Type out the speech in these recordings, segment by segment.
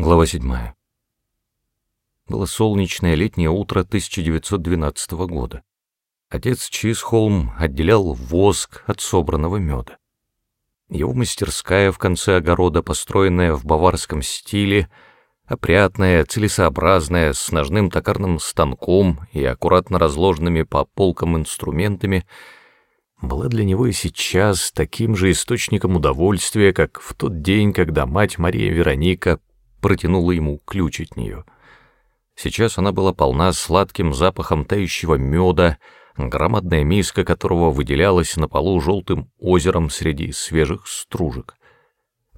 Глава 7. Было солнечное летнее утро 1912 года. Отец Чисхолм отделял воск от собранного меда. Его мастерская в конце огорода, построенная в баварском стиле, опрятная, целесообразная, с ножным токарным станком и аккуратно разложенными по полкам инструментами, была для него и сейчас таким же источником удовольствия, как в тот день, когда мать Мария Вероника протянула ему ключ от нее. Сейчас она была полна сладким запахом тающего меда, громадная миска которого выделялась на полу желтым озером среди свежих стружек.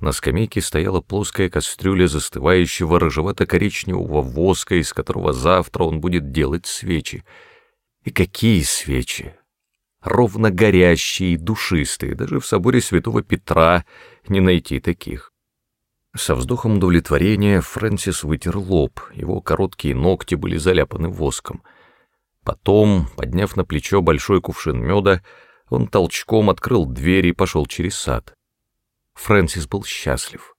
На скамейке стояла плоская кастрюля застывающего рыжевато-коричневого воска, из которого завтра он будет делать свечи. И какие свечи! Ровно горящие и душистые, даже в соборе святого Петра не найти таких. Со вздохом удовлетворения Фрэнсис вытер лоб, его короткие ногти были заляпаны воском. Потом, подняв на плечо большой кувшин меда, он толчком открыл дверь и пошел через сад. Фрэнсис был счастлив.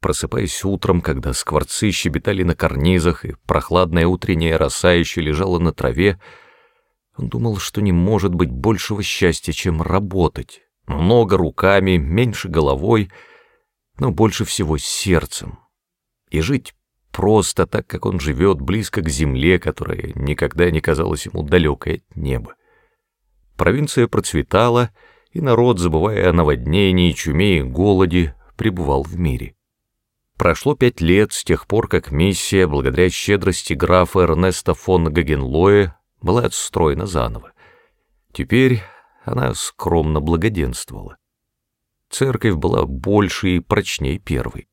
Просыпаясь утром, когда скворцы щебетали на карнизах и прохладная утренняя роса еще лежала на траве, он думал, что не может быть большего счастья, чем работать. Много руками, меньше головой — но больше всего сердцем. И жить просто так, как он живет, близко к земле, которая никогда не казалась ему далекой от неба. Провинция процветала, и народ, забывая о наводнении, чуме и голоде, пребывал в мире. Прошло пять лет с тех пор, как миссия, благодаря щедрости графа Эрнеста фон Гагенлоя, была отстроена заново. Теперь она скромно благоденствовала. Церковь была больше и прочнее первой.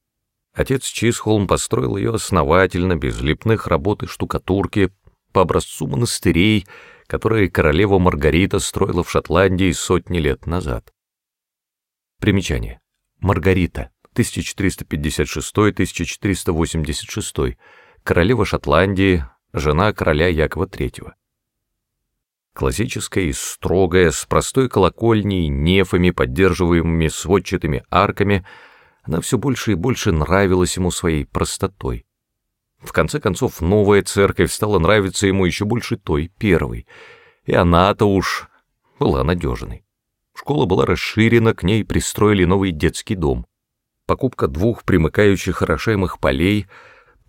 Отец Чисхолм построил ее основательно, без лепных работ и штукатурки, по образцу монастырей, которые королева Маргарита строила в Шотландии сотни лет назад. Примечание. Маргарита, 1456-1486, королева Шотландии, жена короля Якова III. Классическая и строгая, с простой колокольней, нефами, поддерживаемыми сводчатыми арками, она все больше и больше нравилась ему своей простотой. В конце концов, новая церковь стала нравиться ему еще больше той, первой, и она-то уж была надежной. Школа была расширена, к ней пристроили новый детский дом. Покупка двух примыкающих орошаемых полей —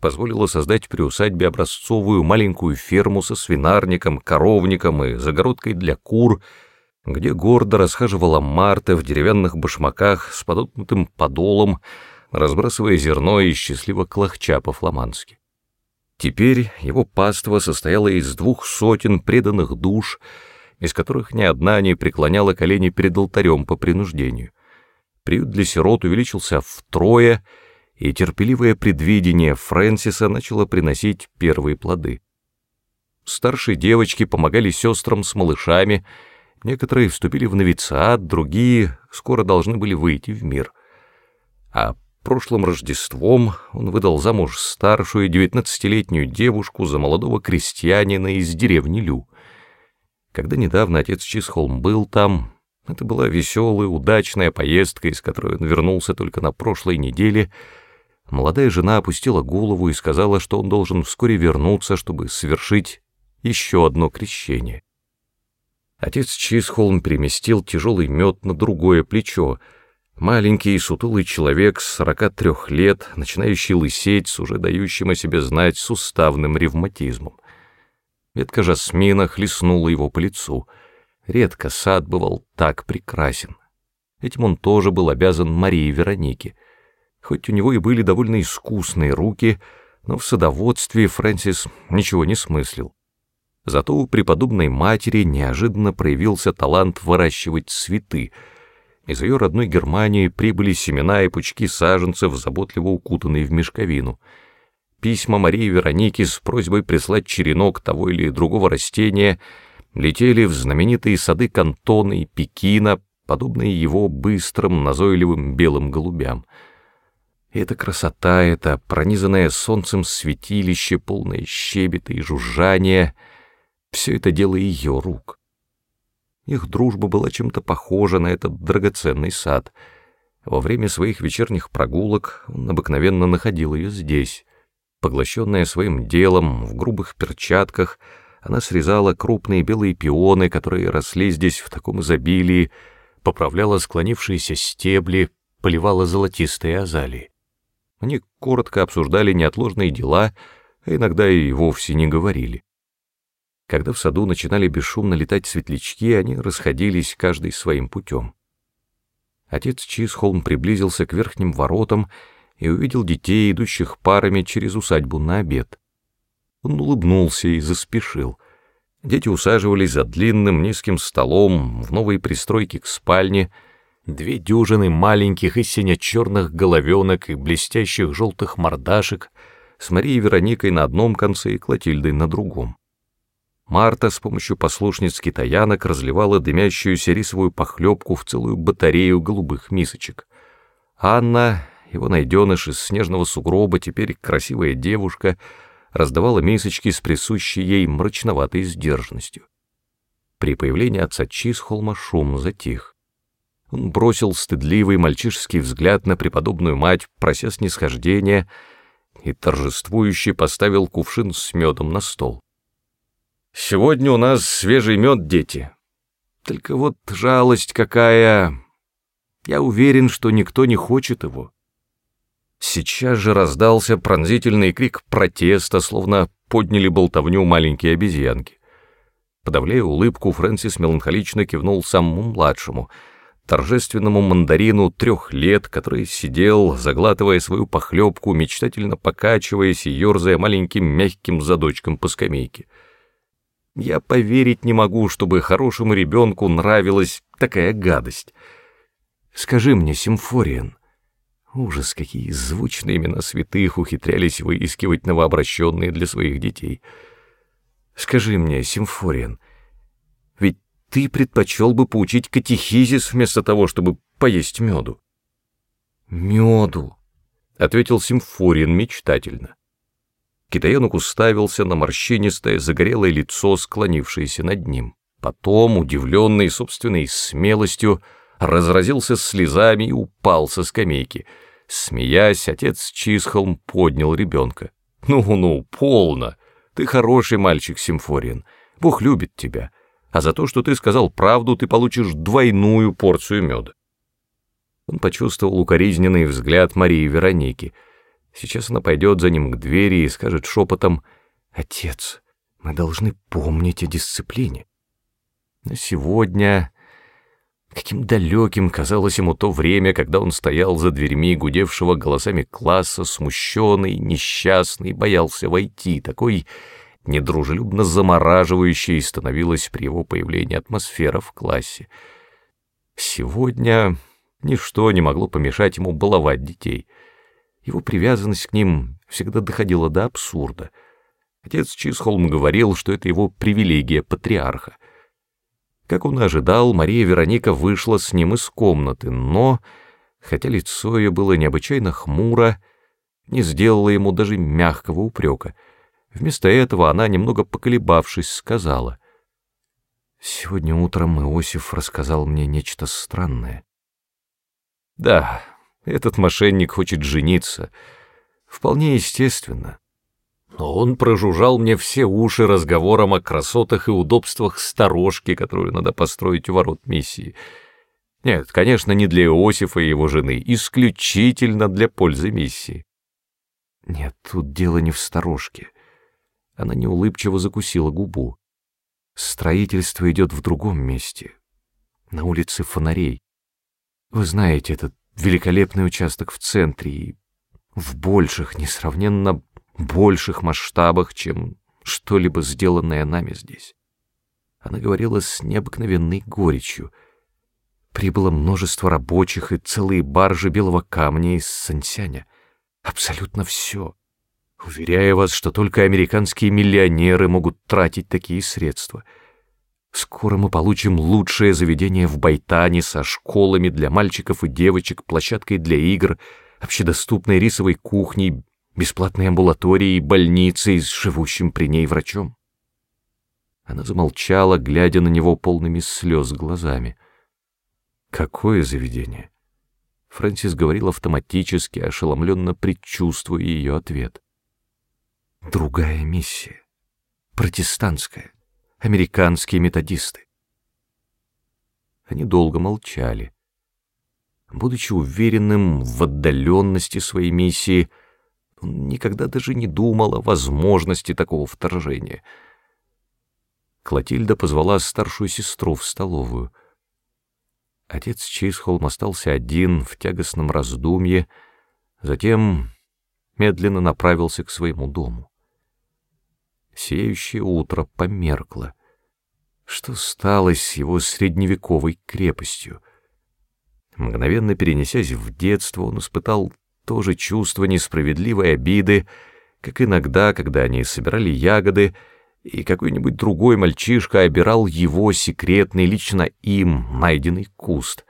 позволило создать при усадьбе образцовую маленькую ферму со свинарником, коровником и загородкой для кур, где гордо расхаживала Марта в деревянных башмаках с подотнутым подолом, разбрасывая зерно и счастливо клохча по-фламандски. Теперь его паства состояла из двух сотен преданных душ, из которых ни одна не преклоняла колени перед алтарем по принуждению. Приют для сирот увеличился втрое — и терпеливое предвидение Фрэнсиса начало приносить первые плоды. Старшие девочки помогали сестрам с малышами, некоторые вступили в новициат, другие скоро должны были выйти в мир. А прошлым Рождеством он выдал замуж старшую девятнадцатилетнюю девушку за молодого крестьянина из деревни Лю. Когда недавно отец Чисхолм был там, это была веселая, удачная поездка, из которой он вернулся только на прошлой неделе — Молодая жена опустила голову и сказала, что он должен вскоре вернуться, чтобы совершить еще одно крещение. Отец Чисхолм переместил тяжелый мед на другое плечо. Маленький сутулый человек с 43 лет, начинающий лысеть с уже дающим о себе знать суставным ревматизмом. Ветка жасмина хлестнула его по лицу. Редко сад бывал так прекрасен. Этим он тоже был обязан Марии Веронике — Хоть у него и были довольно искусные руки, но в садоводстве Фрэнсис ничего не смыслил. Зато у преподобной матери неожиданно проявился талант выращивать цветы. Из ее родной Германии прибыли семена и пучки саженцев, заботливо укутанные в мешковину. Письма Марии Вероники с просьбой прислать черенок того или другого растения летели в знаменитые сады Кантона и Пекина, подобные его быстрым, назойливым белым голубям — эта красота, это пронизанное солнцем святилище, полное щебета и жужжания, все это дело ее рук. Их дружба была чем-то похожа на этот драгоценный сад. Во время своих вечерних прогулок он обыкновенно находил ее здесь. Поглощенная своим делом, в грубых перчатках, она срезала крупные белые пионы, которые росли здесь в таком изобилии, поправляла склонившиеся стебли, поливала золотистые азалии. Они коротко обсуждали неотложные дела, а иногда и вовсе не говорили. Когда в саду начинали бесшумно летать светлячки, они расходились каждый своим путем. Отец Чисхолм приблизился к верхним воротам и увидел детей, идущих парами через усадьбу на обед. Он улыбнулся и заспешил. Дети усаживались за длинным низким столом в новой пристройке к спальне, две дюжины маленьких и сине-черных головенок и блестящих желтых мордашек с Марией Вероникой на одном конце и Клотильдой на другом. Марта с помощью послушниц китаянок разливала дымящуюся рисовую похлебку в целую батарею голубых мисочек. Анна, его найденыш из снежного сугроба, теперь красивая девушка, раздавала мисочки с присущей ей мрачноватой сдержанностью. При появлении отца Чисхолма шум затих. Он бросил стыдливый мальчишеский взгляд на преподобную мать, прося снисхождения, и торжествующе поставил кувшин с медом на стол. Сегодня у нас свежий мед, дети. Только вот жалость какая... Я уверен, что никто не хочет его. Сейчас же раздался пронзительный крик протеста, словно подняли болтовню маленькие обезьянки. Подавляя улыбку, Фрэнсис меланхолично кивнул самому младшему, торжественному мандарину трех лет, который сидел, заглатывая свою похлебку, мечтательно покачиваясь и ерзая маленьким мягким задочком по скамейке. Я поверить не могу, чтобы хорошему ребенку нравилась такая гадость. Скажи мне, Симфориан, ужас, какие звучные имена святых ухитрялись выискивать новообращенные для своих детей. Скажи мне, Симфориан, ведь ты предпочел бы поучить катехизис вместо того, чтобы поесть меду. Меду, — ответил Симфориан мечтательно. Китаянок уставился на морщинистое, загорелое лицо, склонившееся над ним. Потом, удивленный собственной смелостью, разразился слезами и упал со скамейки. Смеясь, отец Чисхолм поднял ребенка. «Ну-ну, полно! Ты хороший мальчик, Симфориан. Бог любит тебя. А за то, что ты сказал правду, ты получишь двойную порцию меда». Он почувствовал укоризненный взгляд Марии Вероники — Сейчас она пойдет за ним к двери и скажет шепотом «Отец, мы должны помнить о дисциплине». Но сегодня... Каким далеким казалось ему то время, когда он стоял за дверьми гудевшего голосами класса, смущенный, несчастный, боялся войти, такой недружелюбно замораживающей становилась при его появлении атмосфера в классе. Сегодня ничто не могло помешать ему баловать детей — его привязанность к ним всегда доходила до абсурда. Отец Чисхолм говорил, что это его привилегия патриарха. Как он ожидал, Мария Вероника вышла с ним из комнаты, но, хотя лицо ее было необычайно хмуро, не сделала ему даже мягкого упрека. Вместо этого она, немного поколебавшись, сказала, «Сегодня утром Иосиф рассказал мне нечто странное». «Да, этот мошенник хочет жениться. Вполне естественно. Но он прожужжал мне все уши разговором о красотах и удобствах сторожки, которую надо построить у ворот миссии. Нет, конечно, не для Иосифа и его жены, исключительно для пользы миссии. Нет, тут дело не в сторожке. Она неулыбчиво закусила губу. Строительство идет в другом месте, на улице фонарей. Вы знаете этот великолепный участок в центре и в больших, несравненно больших масштабах, чем что-либо сделанное нами здесь. Она говорила с необыкновенной горечью. Прибыло множество рабочих и целые баржи белого камня из Сансяня. Абсолютно все. Уверяю вас, что только американские миллионеры могут тратить такие средства — Скоро мы получим лучшее заведение в Байтане со школами для мальчиков и девочек, площадкой для игр, общедоступной рисовой кухней, бесплатной амбулаторией, больницей с живущим при ней врачом. Она замолчала, глядя на него полными слез глазами. Какое заведение? Фрэнсис говорил автоматически, ошеломленно предчувствуя ее ответ. Другая миссия. Протестантская. Американские методисты. Они долго молчали. Будучи уверенным в отдаленности своей миссии, он никогда даже не думал о возможности такого вторжения. Клотильда позвала старшую сестру в столовую. Отец Чисхолм остался один в тягостном раздумье, затем медленно направился к своему дому. Сеющее утро померкло. Что стало с его средневековой крепостью? Мгновенно перенесясь в детство, он испытал то же чувство несправедливой обиды, как иногда, когда они собирали ягоды, и какой-нибудь другой мальчишка обирал его секретный, лично им найденный куст.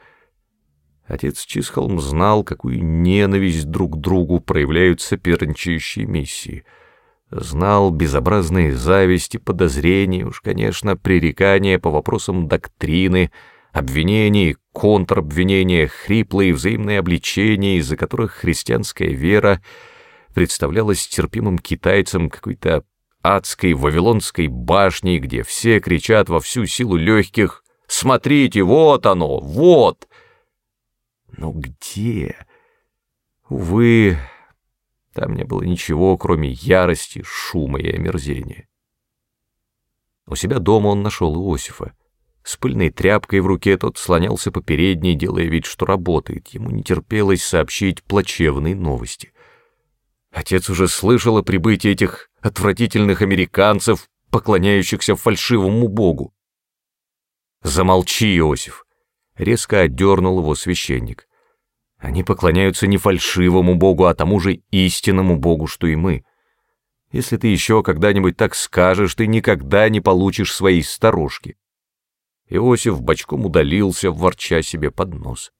Отец Чисхолм знал, какую ненависть друг к другу проявляют соперничающие миссии. Знал безобразные зависти, подозрения, уж, конечно, пререкания по вопросам доктрины — обвинения, контрабвинения, хриплые взаимные обличения, из-за которых христианская вера представлялась терпимым китайцам какой-то адской вавилонской башней, где все кричат во всю силу легких «Смотрите, вот оно, вот!» Но где? Увы, там не было ничего, кроме ярости, шума и омерзения. У себя дома он нашел Иосифа. С пыльной тряпкой в руке тот слонялся по передней, делая вид, что работает. Ему не терпелось сообщить плачевные новости. Отец уже слышал о прибытии этих отвратительных американцев, поклоняющихся фальшивому богу. «Замолчи, Иосиф!» — резко отдернул его священник. «Они поклоняются не фальшивому богу, а тому же истинному богу, что и мы. Если ты еще когда-нибудь так скажешь, ты никогда не получишь своей старушки». Иосиф бочком удалился, ворча себе под нос.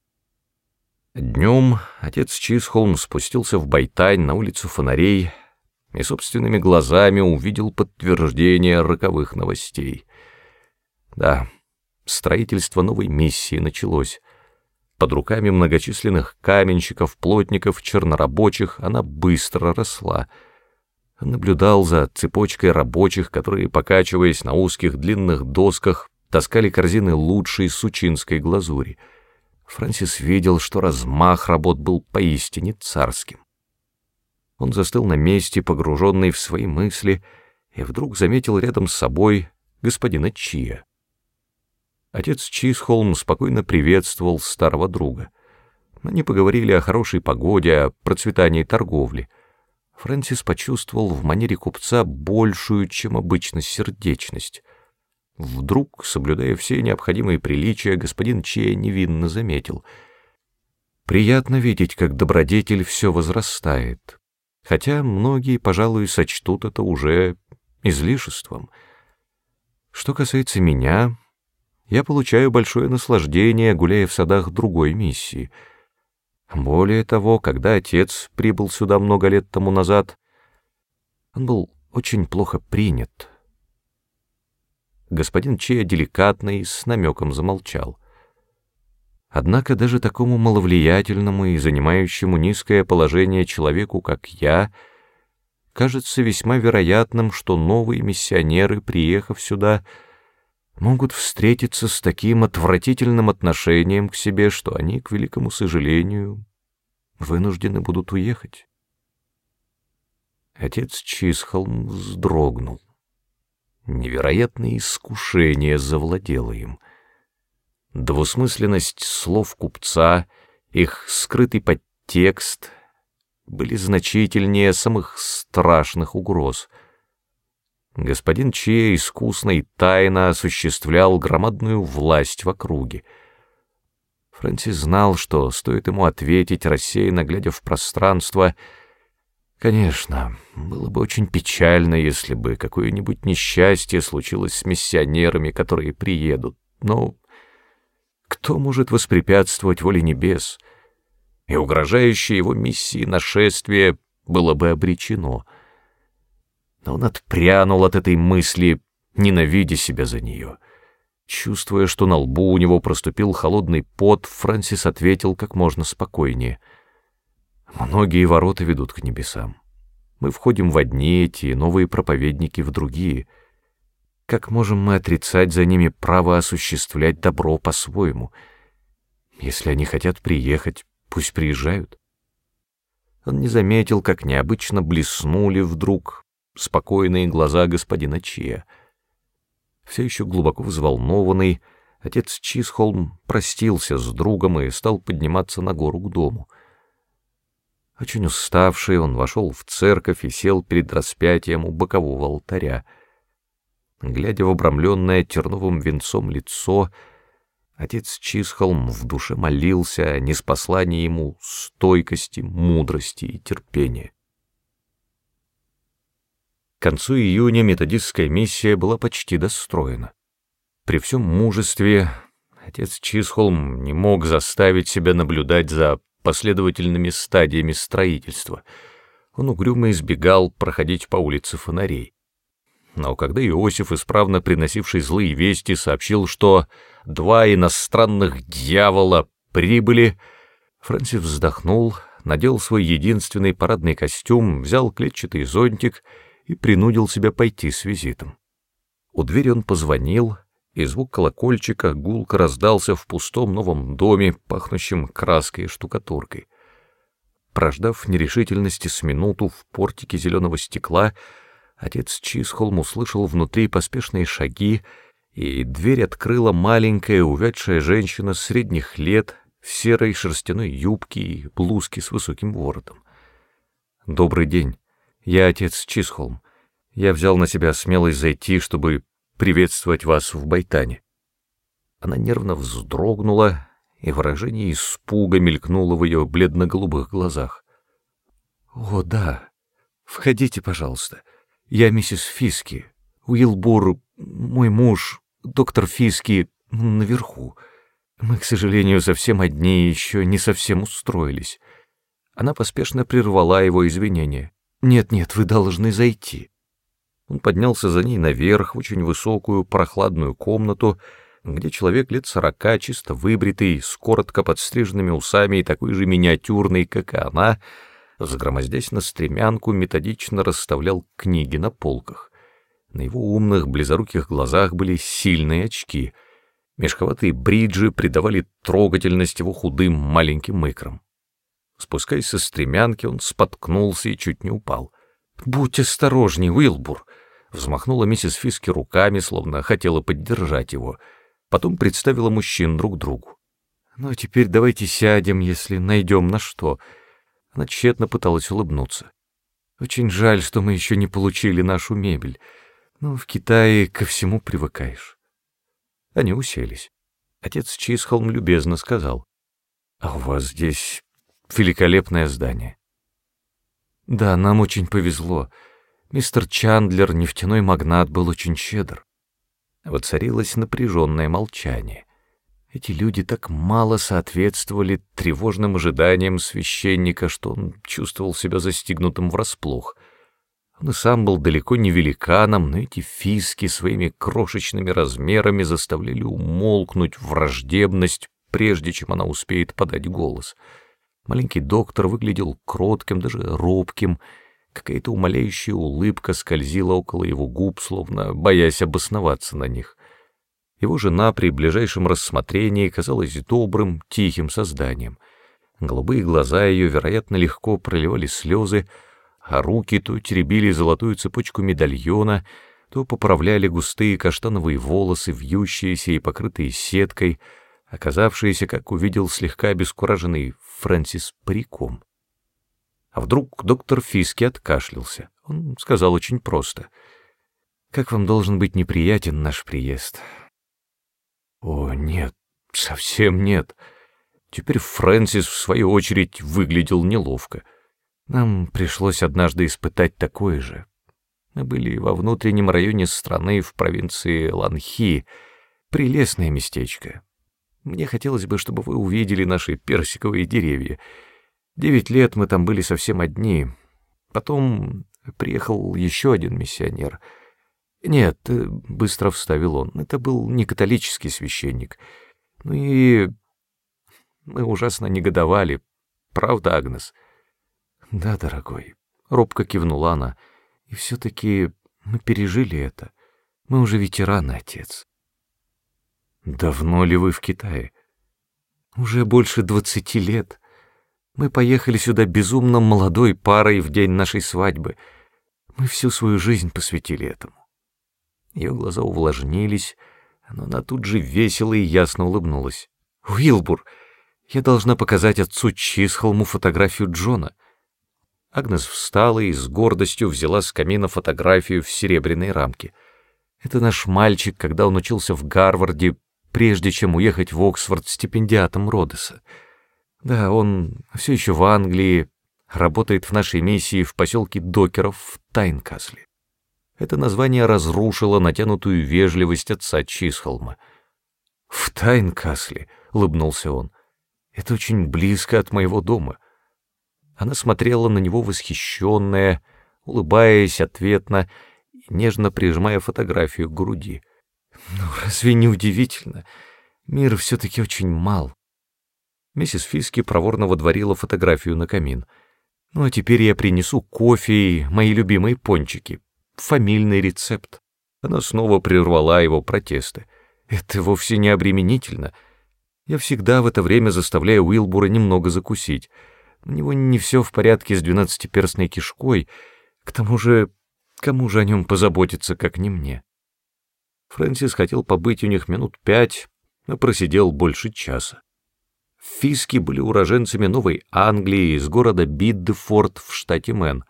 Днем отец Чисхолм спустился в Байтань на улицу фонарей и собственными глазами увидел подтверждение роковых новостей. Да, строительство новой миссии началось. Под руками многочисленных каменщиков, плотников, чернорабочих она быстро росла. Наблюдал за цепочкой рабочих, которые, покачиваясь на узких длинных досках, таскали корзины лучшей сучинской глазури. Фрэнсис видел, что размах работ был поистине царским. Он застыл на месте, погруженный в свои мысли, и вдруг заметил рядом с собой господина Чия. Отец Чисхолм спокойно приветствовал старого друга. Они поговорили о хорошей погоде, о процветании торговли. Фрэнсис почувствовал в манере купца большую, чем обычно, сердечность. Вдруг, соблюдая все необходимые приличия, господин Чея невинно заметил. Приятно видеть, как добродетель все возрастает, хотя многие, пожалуй, сочтут это уже излишеством. Что касается меня, я получаю большое наслаждение, гуляя в садах другой миссии. Более того, когда отец прибыл сюда много лет тому назад, он был очень плохо принят, господин Чея деликатно и с намеком замолчал. Однако даже такому маловлиятельному и занимающему низкое положение человеку, как я, кажется весьма вероятным, что новые миссионеры, приехав сюда, могут встретиться с таким отвратительным отношением к себе, что они, к великому сожалению, вынуждены будут уехать. Отец Чисхолм вздрогнул. Невероятное искушение завладело им. Двусмысленность слов купца, их скрытый подтекст были значительнее самых страшных угроз. Господин Че искусно и тайно осуществлял громадную власть в округе. Фрэнсис знал, что стоит ему ответить, рассеянно глядя в пространство — Конечно, было бы очень печально, если бы какое-нибудь несчастье случилось с миссионерами, которые приедут, но кто может воспрепятствовать воле небес? И угрожающее его миссии нашествие было бы обречено. Но он отпрянул от этой мысли, ненавидя себя за нее. Чувствуя, что на лбу у него проступил холодный пот, Фрэнсис ответил как можно спокойнее. «Многие ворота ведут к небесам. Мы входим в одни эти, новые проповедники в другие. Как можем мы отрицать за ними право осуществлять добро по-своему? Если они хотят приехать, пусть приезжают». Он не заметил, как необычно блеснули вдруг спокойные глаза господина Чия — все еще глубоко взволнованный, отец Чисхолм простился с другом и стал подниматься на гору к дому. Очень уставший, он вошел в церковь и сел перед распятием у бокового алтаря. Глядя в обрамленное терновым венцом лицо, отец Чисхолм в душе молился о неспослании ему стойкости, мудрости и терпения. К концу июня методистская миссия была почти достроена. При всем мужестве отец Чисхолм не мог заставить себя наблюдать за последовательными стадиями строительства. Он угрюмо избегал проходить по улице фонарей. Но когда Иосиф, исправно приносивший злые вести, сообщил, что два иностранных дьявола прибыли, Фрэнсис вздохнул, надел свой единственный парадный костюм, взял клетчатый зонтик — и принудил себя пойти с визитом. У двери он позвонил, и звук колокольчика гулко раздался в пустом новом доме, пахнущем краской и штукатуркой. Прождав нерешительности с минуту в портике зеленого стекла, отец Чисхолм услышал внутри поспешные шаги, и дверь открыла маленькая увядшая женщина средних лет в серой шерстяной юбке и блузке с высоким воротом. «Добрый день», я отец Чисхолм. Я взял на себя смелость зайти, чтобы приветствовать вас в Байтане. Она нервно вздрогнула, и выражение испуга мелькнуло в ее бледно-голубых глазах. «О, да. Входите, пожалуйста. Я миссис Фиски. Уилбур, мой муж, доктор Фиски, наверху. Мы, к сожалению, совсем одни и еще не совсем устроились». Она поспешно прервала его извинения. «Нет-нет, вы должны зайти». Он поднялся за ней наверх в очень высокую прохладную комнату, где человек лет сорока, чисто выбритый, с коротко подстриженными усами и такой же миниатюрный, как и она, загромоздясь на стремянку, методично расставлял книги на полках. На его умных, близоруких глазах были сильные очки. Мешковатые бриджи придавали трогательность его худым маленьким икрам. Спускаясь со стремянки, он споткнулся и чуть не упал. «Будь осторожней, Уилбур!» Взмахнула миссис Фиски руками, словно хотела поддержать его. Потом представила мужчин друг другу. «Ну, теперь давайте сядем, если найдем на что». Она тщетно пыталась улыбнуться. «Очень жаль, что мы еще не получили нашу мебель. Но в Китае ко всему привыкаешь». Они уселись. Отец Чисхолм любезно сказал. «А у вас здесь великолепное здание. Да, нам очень повезло. Мистер Чандлер, нефтяной магнат, был очень щедр. Воцарилось напряженное молчание. Эти люди так мало соответствовали тревожным ожиданиям священника, что он чувствовал себя застигнутым врасплох. Он и сам был далеко не великаном, но эти фиски своими крошечными размерами заставляли умолкнуть враждебность, прежде чем она успеет подать голос — Маленький доктор выглядел кротким, даже робким. Какая-то умоляющая улыбка скользила около его губ, словно боясь обосноваться на них. Его жена при ближайшем рассмотрении казалась добрым, тихим созданием. Голубые глаза ее, вероятно, легко проливали слезы, а руки то теребили золотую цепочку медальона, то поправляли густые каштановые волосы, вьющиеся и покрытые сеткой — оказавшиеся, как увидел слегка обескураженный Фрэнсис париком. А вдруг доктор Фиски откашлялся. Он сказал очень просто. «Как вам должен быть неприятен наш приезд?» «О, нет, совсем нет». Теперь Фрэнсис, в свою очередь, выглядел неловко. Нам пришлось однажды испытать такое же. Мы были во внутреннем районе страны, в провинции Ланхи. Прелестное местечко. Мне хотелось бы, чтобы вы увидели наши персиковые деревья. Девять лет мы там были совсем одни. Потом приехал еще один миссионер. «Нет», — быстро вставил он, — «это был не католический священник. Ну и мы ужасно негодовали. Правда, Агнес?» «Да, дорогой», — робко кивнула она, — «и все-таки мы пережили это. Мы уже ветераны, отец». «Давно ли вы в Китае?» «Уже больше двадцати лет. Мы поехали сюда безумно молодой парой в день нашей свадьбы. Мы всю свою жизнь посвятили этому». Ее глаза увлажнились, но она тут же весело и ясно улыбнулась. «Уилбур, я должна показать отцу Чисхолму фотографию Джона». Агнес встала и с гордостью взяла с камина фотографию в серебряной рамке. Это наш мальчик, когда он учился в Гарварде, прежде чем уехать в Оксфорд стипендиатом Родеса. Да, он все еще в Англии, работает в нашей миссии в поселке Докеров в Тайнкасле. Это название разрушило натянутую вежливость отца Чисхолма. «В Тайнкасле», — улыбнулся он, — «это очень близко от моего дома». Она смотрела на него восхищенная, улыбаясь ответно нежно прижимая фотографию к груди. «Ну, разве не удивительно? Мир все-таки очень мал». Миссис Фиски проворно водворила фотографию на камин. «Ну, а теперь я принесу кофе и мои любимые пончики. Фамильный рецепт». Она снова прервала его протесты. «Это вовсе не обременительно. Я всегда в это время заставляю Уилбура немного закусить». У него не все в порядке с двенадцатиперстной кишкой. К тому же, кому же о нем позаботиться, как не мне? Фрэнсис хотел побыть у них минут пять, но просидел больше часа. Фиски были уроженцами Новой Англии из города Биддефорд в штате Мэн,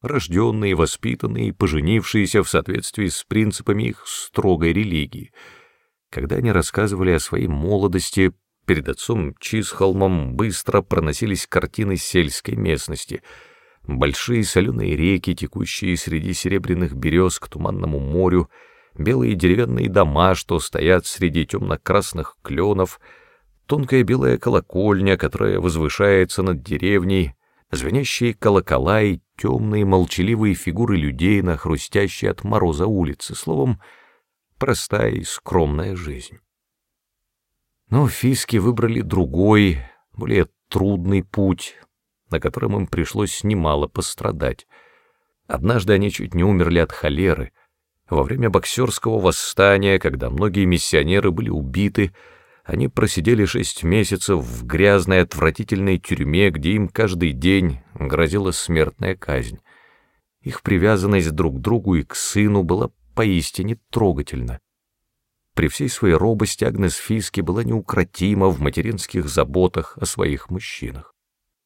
рожденные, воспитанные и поженившиеся в соответствии с принципами их строгой религии. Когда они рассказывали о своей молодости, Перед отцом Чисхолмом быстро проносились картины сельской местности. Большие соленые реки, текущие среди серебряных берез к туманному морю, белые деревянные дома, что стоят среди темно-красных кленов, тонкая белая колокольня, которая возвышается над деревней, звенящие колокола и темные молчаливые фигуры людей на хрустящей от мороза улице, словом, простая и скромная жизнь. Но фиски выбрали другой, более трудный путь, на котором им пришлось немало пострадать. Однажды они чуть не умерли от холеры. Во время боксерского восстания, когда многие миссионеры были убиты, они просидели шесть месяцев в грязной отвратительной тюрьме, где им каждый день грозила смертная казнь. Их привязанность друг к другу и к сыну была поистине трогательна. При всей своей робости Агнес Фиски была неукротима в материнских заботах о своих мужчинах.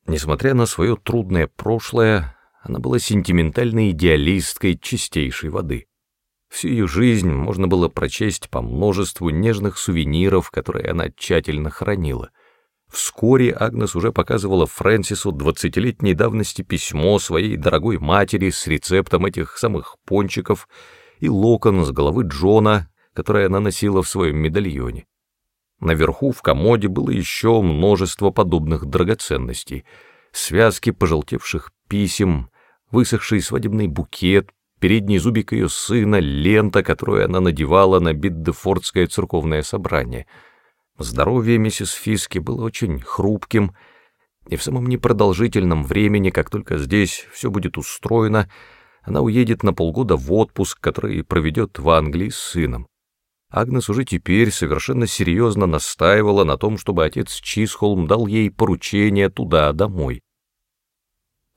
Несмотря на свое трудное прошлое, она была сентиментальной идеалисткой чистейшей воды. Всю ее жизнь можно было прочесть по множеству нежных сувениров, которые она тщательно хранила. Вскоре Агнес уже показывала Фрэнсису двадцатилетней давности письмо своей дорогой матери с рецептом этих самых пончиков и локон с головы Джона, которое она носила в своем медальоне. Наверху в комоде было еще множество подобных драгоценностей, связки пожелтевших писем, высохший свадебный букет, передний зубик ее сына, лента, которую она надевала на Биддефордское церковное собрание. Здоровье миссис Фиски было очень хрупким, и в самом непродолжительном времени, как только здесь все будет устроено, она уедет на полгода в отпуск, который проведет в Англии с сыном. Агнес уже теперь совершенно серьезно настаивала на том, чтобы отец Чисхолм дал ей поручение туда, домой.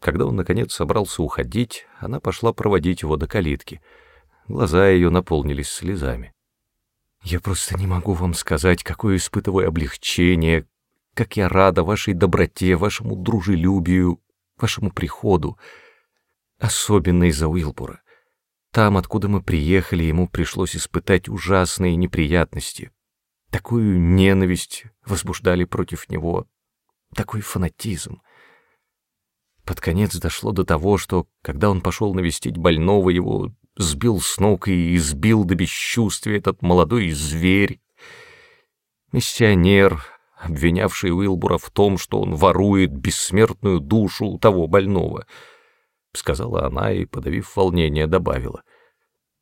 Когда он, наконец, собрался уходить, она пошла проводить его до калитки. Глаза ее наполнились слезами. «Я просто не могу вам сказать, какое испытываю облегчение, как я рада вашей доброте, вашему дружелюбию, вашему приходу, особенно из-за Уилбура. Там, откуда мы приехали, ему пришлось испытать ужасные неприятности. Такую ненависть возбуждали против него, такой фанатизм. Под конец дошло до того, что, когда он пошел навестить больного, его сбил с ног и избил до бесчувствия этот молодой зверь. Миссионер, обвинявший Уилбура в том, что он ворует бессмертную душу того больного — сказала она и, подавив волнение, добавила.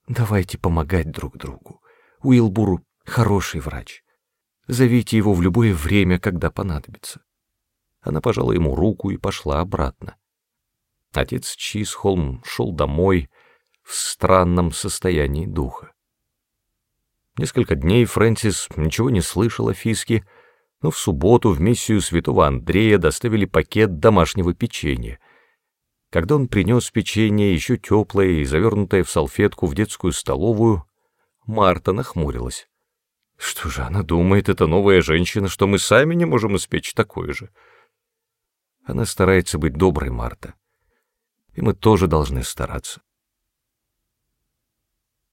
Давайте помогать друг другу. Уилбур — хороший врач. Зовите его в любое время, когда понадобится. Она пожала ему руку и пошла обратно. Отец Чисхолм шел домой в странном состоянии духа. Несколько дней Фрэнсис ничего не слышал о Фиске, но в субботу в миссию святого Андрея доставили пакет домашнего печенья. Когда он принес печенье, еще теплое и завернутое в салфетку в детскую столовую, Марта нахмурилась. Что же она думает, эта новая женщина, что мы сами не можем испечь такое же? Она старается быть доброй, Марта. И мы тоже должны стараться.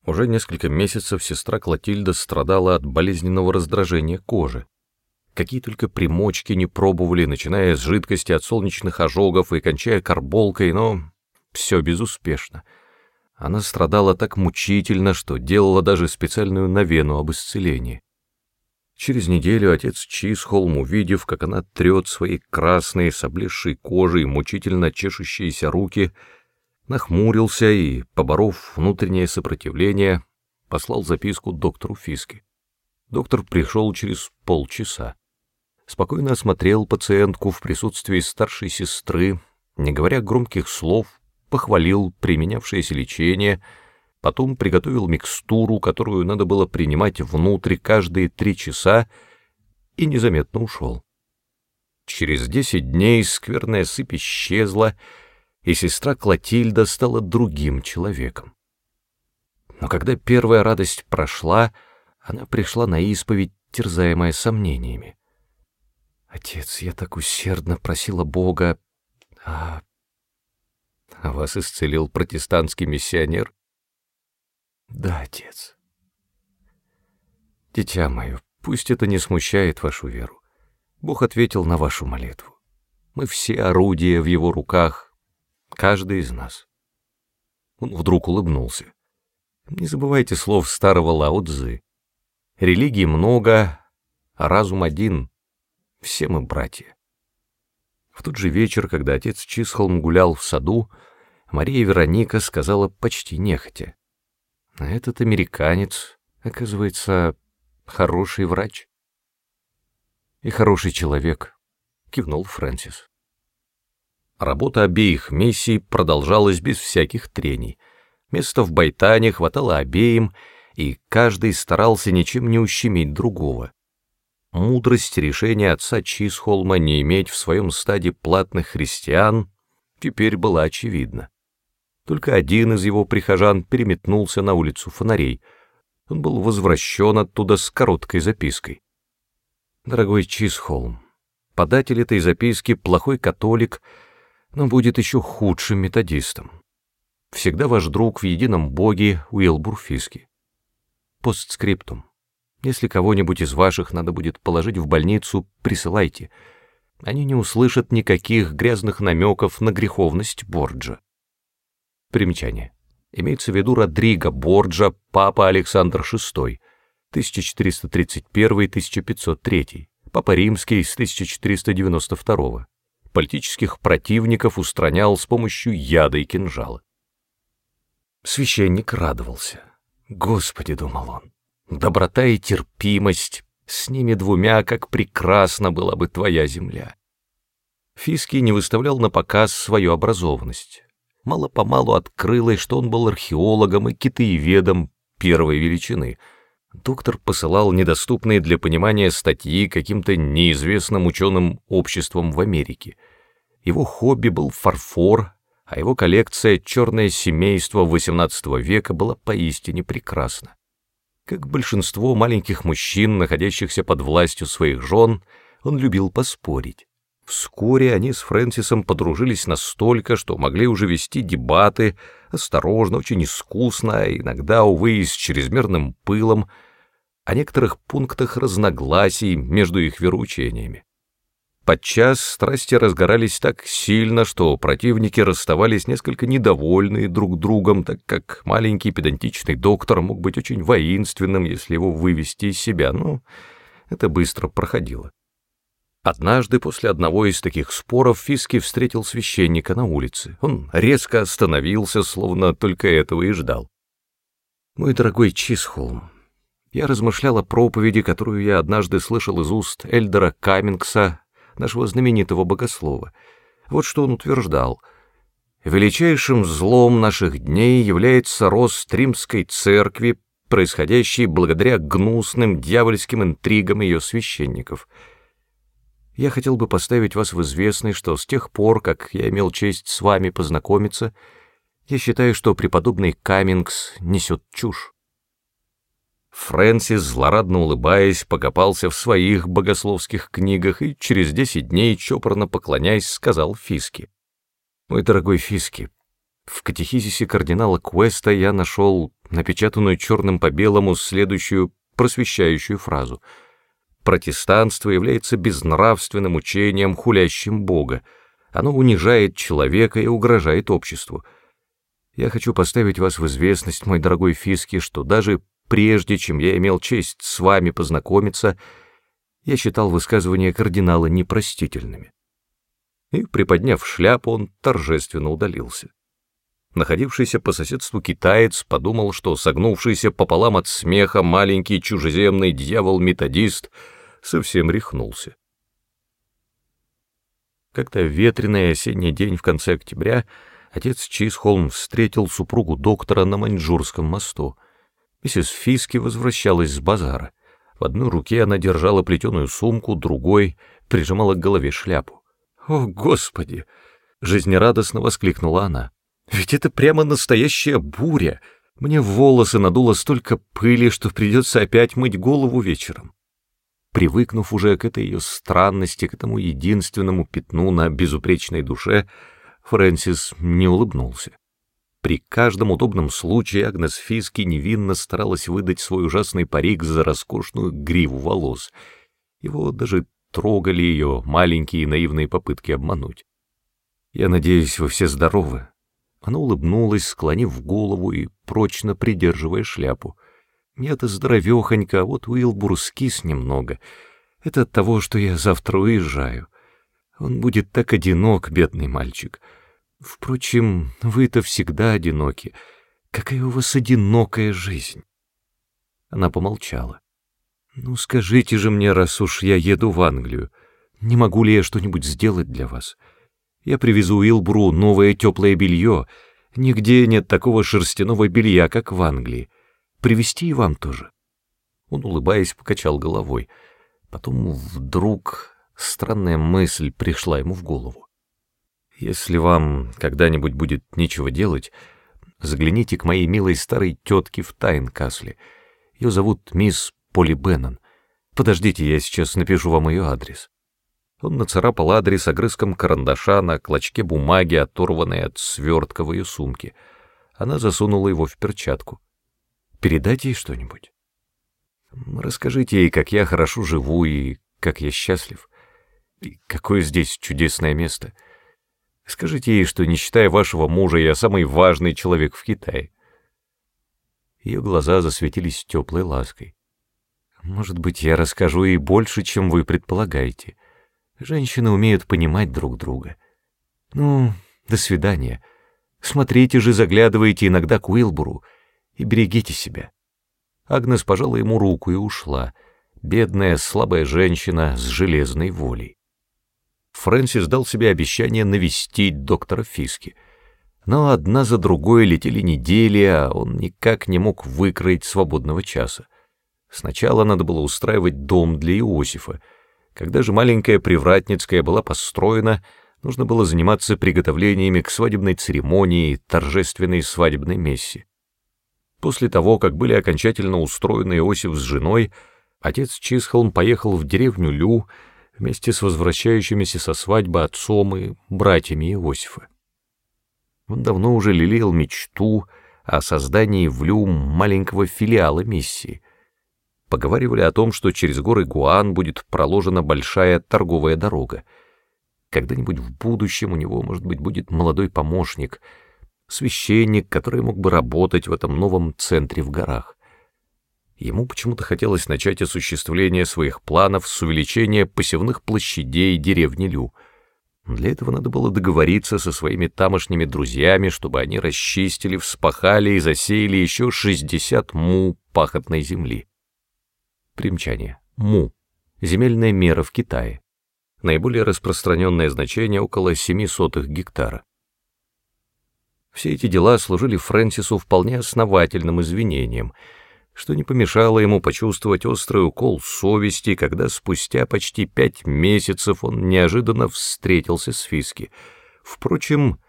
Уже несколько месяцев сестра Клотильда страдала от болезненного раздражения кожи. Какие только примочки не пробовали, начиная с жидкости от солнечных ожогов и кончая карболкой, но все безуспешно. Она страдала так мучительно, что делала даже специальную новену об исцелении. Через неделю отец Чисхолм, увидев, как она трет свои красные с облезшей кожей мучительно чешущиеся руки, нахмурился и, поборов внутреннее сопротивление, послал записку доктору Фиске. Доктор пришел через полчаса. Спокойно осмотрел пациентку в присутствии старшей сестры, не говоря громких слов, похвалил применявшееся лечение — потом приготовил микстуру, которую надо было принимать внутрь каждые три часа, и незаметно ушел. Через десять дней скверная сыпь исчезла, и сестра Клотильда стала другим человеком. Но когда первая радость прошла, она пришла на исповедь, терзаемая сомнениями. «Отец, я так усердно просила Бога, а... а вас исцелил протестантский миссионер?» Да, отец. Дитя мое, пусть это не смущает вашу веру. Бог ответил на вашу молитву. Мы все орудия в его руках, каждый из нас. Он вдруг улыбнулся. Не забывайте слов старого Лао Цзы. Религий много, а разум один. Все мы братья. В тот же вечер, когда отец Чисхолм гулял в саду, Мария Вероника сказала почти нехотя. А этот американец, оказывается, хороший врач. И хороший человек, кивнул Фрэнсис. Работа обеих миссий продолжалась без всяких трений. Места в Байтане хватало обеим, и каждый старался ничем не ущемить другого. Мудрость решения отца Чисхолма не иметь в своем стаде платных христиан теперь была очевидна. Только один из его прихожан переметнулся на улицу фонарей. Он был возвращен оттуда с короткой запиской. «Дорогой Чисхолм, податель этой записки — плохой католик, но будет еще худшим методистом. Всегда ваш друг в едином боге Уилбур Фиски. Постскриптум. Если кого-нибудь из ваших надо будет положить в больницу, присылайте. Они не услышат никаких грязных намеков на греховность Борджа. Примечание. Имеется в виду Родриго Борджа, папа Александр VI, 1431-1503, папа римский с 1492 Политических противников устранял с помощью яда и кинжала. Священник радовался. Господи, думал он, доброта и терпимость, с ними двумя, как прекрасна была бы твоя земля. Фиски не выставлял на показ свою образованность мало-помалу открылось, что он был археологом и китаеведом первой величины. Доктор посылал недоступные для понимания статьи каким-то неизвестным ученым обществом в Америке. Его хобби был фарфор, а его коллекция «Черное семейство» XVIII века была поистине прекрасна. Как большинство маленьких мужчин, находящихся под властью своих жен, он любил поспорить. Вскоре они с Фрэнсисом подружились настолько, что могли уже вести дебаты, осторожно, очень искусно, иногда, увы, с чрезмерным пылом, о некоторых пунктах разногласий между их вероучениями. Подчас страсти разгорались так сильно, что противники расставались несколько недовольные друг другом, так как маленький педантичный доктор мог быть очень воинственным, если его вывести из себя, но это быстро проходило. Однажды после одного из таких споров Фиски встретил священника на улице. Он резко остановился, словно только этого и ждал. Мой дорогой Чисхолм, я размышлял о проповеди, которую я однажды слышал из уст Эльдера Каммингса, нашего знаменитого богослова. Вот что он утверждал. «Величайшим злом наших дней является рост римской церкви, происходящий благодаря гнусным дьявольским интригам ее священников. Я хотел бы поставить вас в известность, что с тех пор, как я имел честь с вами познакомиться, я считаю, что преподобный Каммингс несет чушь. Фрэнсис, злорадно улыбаясь, покопался в своих богословских книгах и через десять дней, чопорно поклоняясь, сказал Фиски. «Мой дорогой Фиски, в катехизисе кардинала Квеста я нашел напечатанную черным по белому следующую просвещающую фразу. «Протестанство является безнравственным учением, хулящим Бога. Оно унижает человека и угрожает обществу. Я хочу поставить вас в известность, мой дорогой Фиски, что даже прежде чем я имел честь с вами познакомиться, я считал высказывания кардинала непростительными. И, приподняв шляпу, он торжественно удалился. Находившийся по соседству китаец подумал, что согнувшийся пополам от смеха маленький чужеземный дьявол-методист совсем рехнулся. Как-то ветреный осенний день в конце октября отец Чисхолм встретил супругу доктора на Маньчжурском мосту — Миссис Фиски возвращалась с базара. В одной руке она держала плетеную сумку, другой прижимала к голове шляпу. «О, Господи!» — жизнерадостно воскликнула она. «Ведь это прямо настоящая буря! Мне волосы надуло столько пыли, что придется опять мыть голову вечером». Привыкнув уже к этой ее странности, к этому единственному пятну на безупречной душе, Фрэнсис не улыбнулся. При каждом удобном случае Агнес Фиски невинно старалась выдать свой ужасный парик за роскошную гриву волос. Его даже трогали ее маленькие наивные попытки обмануть. «Я надеюсь, вы все здоровы». Она улыбнулась, склонив голову и прочно придерживая шляпу. «Нет, здоровехонько, а вот Уилбур скис немного. Это от того, что я завтра уезжаю. Он будет так одинок, бедный мальчик». Впрочем, вы-то всегда одиноки. Какая у вас одинокая жизнь. Она помолчала. Ну, скажите же мне, раз уж я еду в Англию, не могу ли я что-нибудь сделать для вас? Я привезу Уилбру новое теплое белье. Нигде нет такого шерстяного белья, как в Англии. Привезти и вам тоже. Он, улыбаясь, покачал головой. Потом вдруг странная мысль пришла ему в голову. Если вам когда-нибудь будет нечего делать, загляните к моей милой старой тетке в Тайнкасле. Ее зовут мисс Поли Беннон. Подождите, я сейчас напишу вам ее адрес. Он нацарапал адрес огрызком карандаша на клочке бумаги, оторванной от ее сумке. Она засунула его в перчатку. «Передайте ей что-нибудь. Расскажите ей, как я хорошо живу и как я счастлив. И какое здесь чудесное место». Скажите ей, что, не считая вашего мужа, я самый важный человек в Китае. Ее глаза засветились теплой лаской. Может быть, я расскажу ей больше, чем вы предполагаете. Женщины умеют понимать друг друга. Ну, до свидания. Смотрите же, заглядывайте иногда к Уилбуру и берегите себя. Агнес пожала ему руку и ушла. Бедная, слабая женщина с железной волей. Фрэнсис дал себе обещание навестить доктора Фиски. Но одна за другой летели недели, а он никак не мог выкроить свободного часа. Сначала надо было устраивать дом для Иосифа. Когда же маленькая Привратницкая была построена, нужно было заниматься приготовлениями к свадебной церемонии, торжественной свадебной мессе. После того, как были окончательно устроены Иосиф с женой, отец Чисхолм поехал в деревню Лю, вместе с возвращающимися со свадьбы отцом и братьями Иосифа. Он давно уже лелеял мечту о создании в Люм маленького филиала миссии. Поговаривали о том, что через горы Гуан будет проложена большая торговая дорога. Когда-нибудь в будущем у него, может быть, будет молодой помощник, священник, который мог бы работать в этом новом центре в горах. Ему почему-то хотелось начать осуществление своих планов с увеличения посевных площадей деревни Лю. Для этого надо было договориться со своими тамошними друзьями, чтобы они расчистили, вспахали и засеяли еще 60 му пахотной земли. Примечание. Му. Земельная мера в Китае. Наиболее распространенное значение около 7 сотых гектара. Все эти дела служили Фрэнсису вполне основательным извинением, что не помешало ему почувствовать острый укол совести, когда спустя почти пять месяцев он неожиданно встретился с Фиски. Впрочем,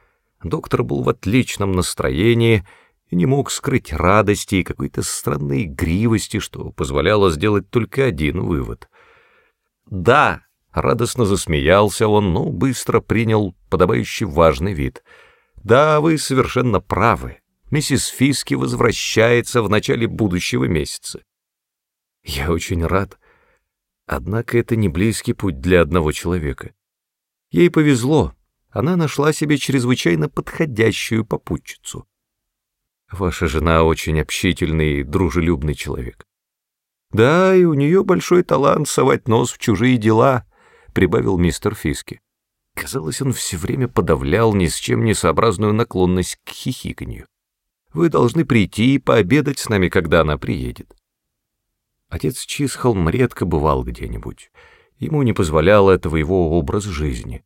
доктор был в отличном настроении и не мог скрыть радости и какой-то странной игривости, что позволяло сделать только один вывод. «Да!» — радостно засмеялся он, но быстро принял подобающий важный вид — да, вы совершенно правы. Миссис Фиски возвращается в начале будущего месяца. Я очень рад. Однако это не близкий путь для одного человека. Ей повезло. Она нашла себе чрезвычайно подходящую попутчицу. Ваша жена очень общительный и дружелюбный человек. Да, и у нее большой талант совать нос в чужие дела, прибавил мистер Фиски. Казалось, он все время подавлял ни с чем не сообразную наклонность к хихиканью. «Вы должны прийти и пообедать с нами, когда она приедет». Отец Чисхолм редко бывал где-нибудь. Ему не позволял этого его образ жизни.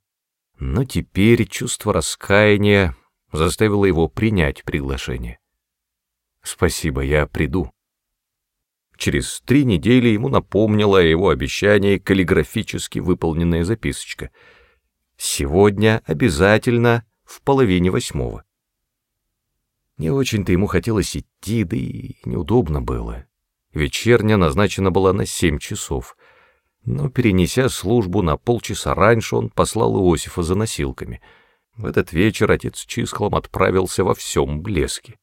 Но теперь чувство раскаяния заставило его принять приглашение. «Спасибо, я приду». Через три недели ему напомнила о его обещании каллиграфически выполненная записочка — Сегодня обязательно в половине восьмого. Не очень-то ему хотелось идти, да и неудобно было. Вечерня назначена была на семь часов, но, перенеся службу на полчаса раньше, он послал Иосифа за носилками. В этот вечер отец Чисхлом отправился во всем блеске.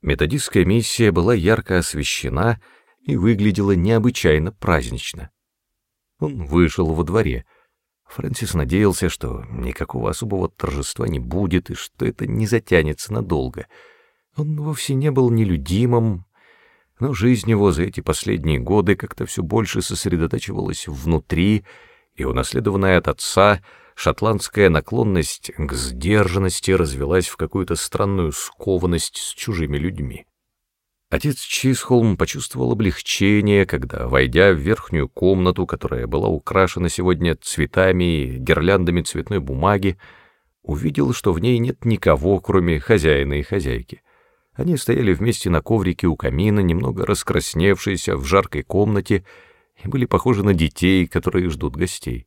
Методистская миссия была ярко освещена и выглядела необычайно празднично. Он вышел во дворе — Фрэнсис надеялся, что никакого особого торжества не будет и что это не затянется надолго. Он вовсе не был нелюдимым, но жизнь его за эти последние годы как-то все больше сосредотачивалась внутри, и унаследованная от отца шотландская наклонность к сдержанности развелась в какую-то странную скованность с чужими людьми. Отец Чисхолм почувствовал облегчение, когда, войдя в верхнюю комнату, которая была украшена сегодня цветами и гирляндами цветной бумаги, увидел, что в ней нет никого, кроме хозяина и хозяйки. Они стояли вместе на коврике у камина, немного раскрасневшиеся в жаркой комнате, и были похожи на детей, которые ждут гостей.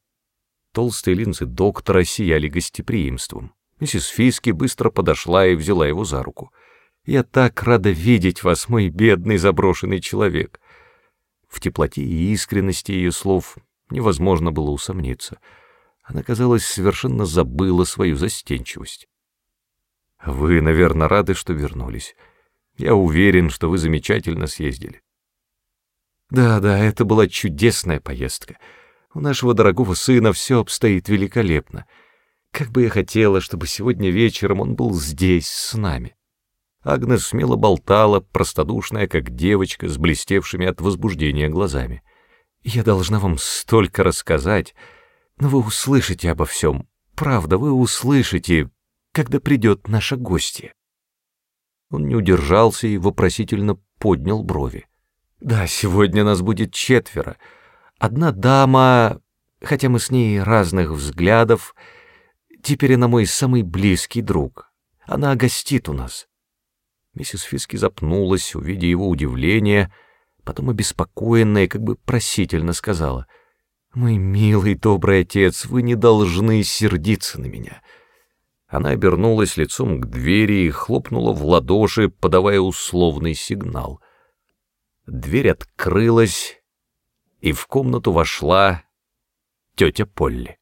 Толстые линзы доктора сияли гостеприимством. Миссис Фиски быстро подошла и взяла его за руку — я так рада видеть вас, мой бедный заброшенный человек. В теплоте и искренности ее слов невозможно было усомниться. Она, казалось, совершенно забыла свою застенчивость. Вы, наверное, рады, что вернулись. Я уверен, что вы замечательно съездили. Да, да, это была чудесная поездка. У нашего дорогого сына все обстоит великолепно. Как бы я хотела, чтобы сегодня вечером он был здесь, с нами. Агнес смело болтала, простодушная, как девочка, с блестевшими от возбуждения глазами. «Я должна вам столько рассказать, но вы услышите обо всем. Правда, вы услышите, когда придет наша гостья». Он не удержался и вопросительно поднял брови. «Да, сегодня нас будет четверо. Одна дама, хотя мы с ней разных взглядов, теперь она мой самый близкий друг. Она гостит у нас». Миссис Фиски запнулась, увидя его удивление, потом обеспокоенная как бы просительно сказала, «Мой милый добрый отец, вы не должны сердиться на меня». Она обернулась лицом к двери и хлопнула в ладоши, подавая условный сигнал. Дверь открылась, и в комнату вошла тетя Полли.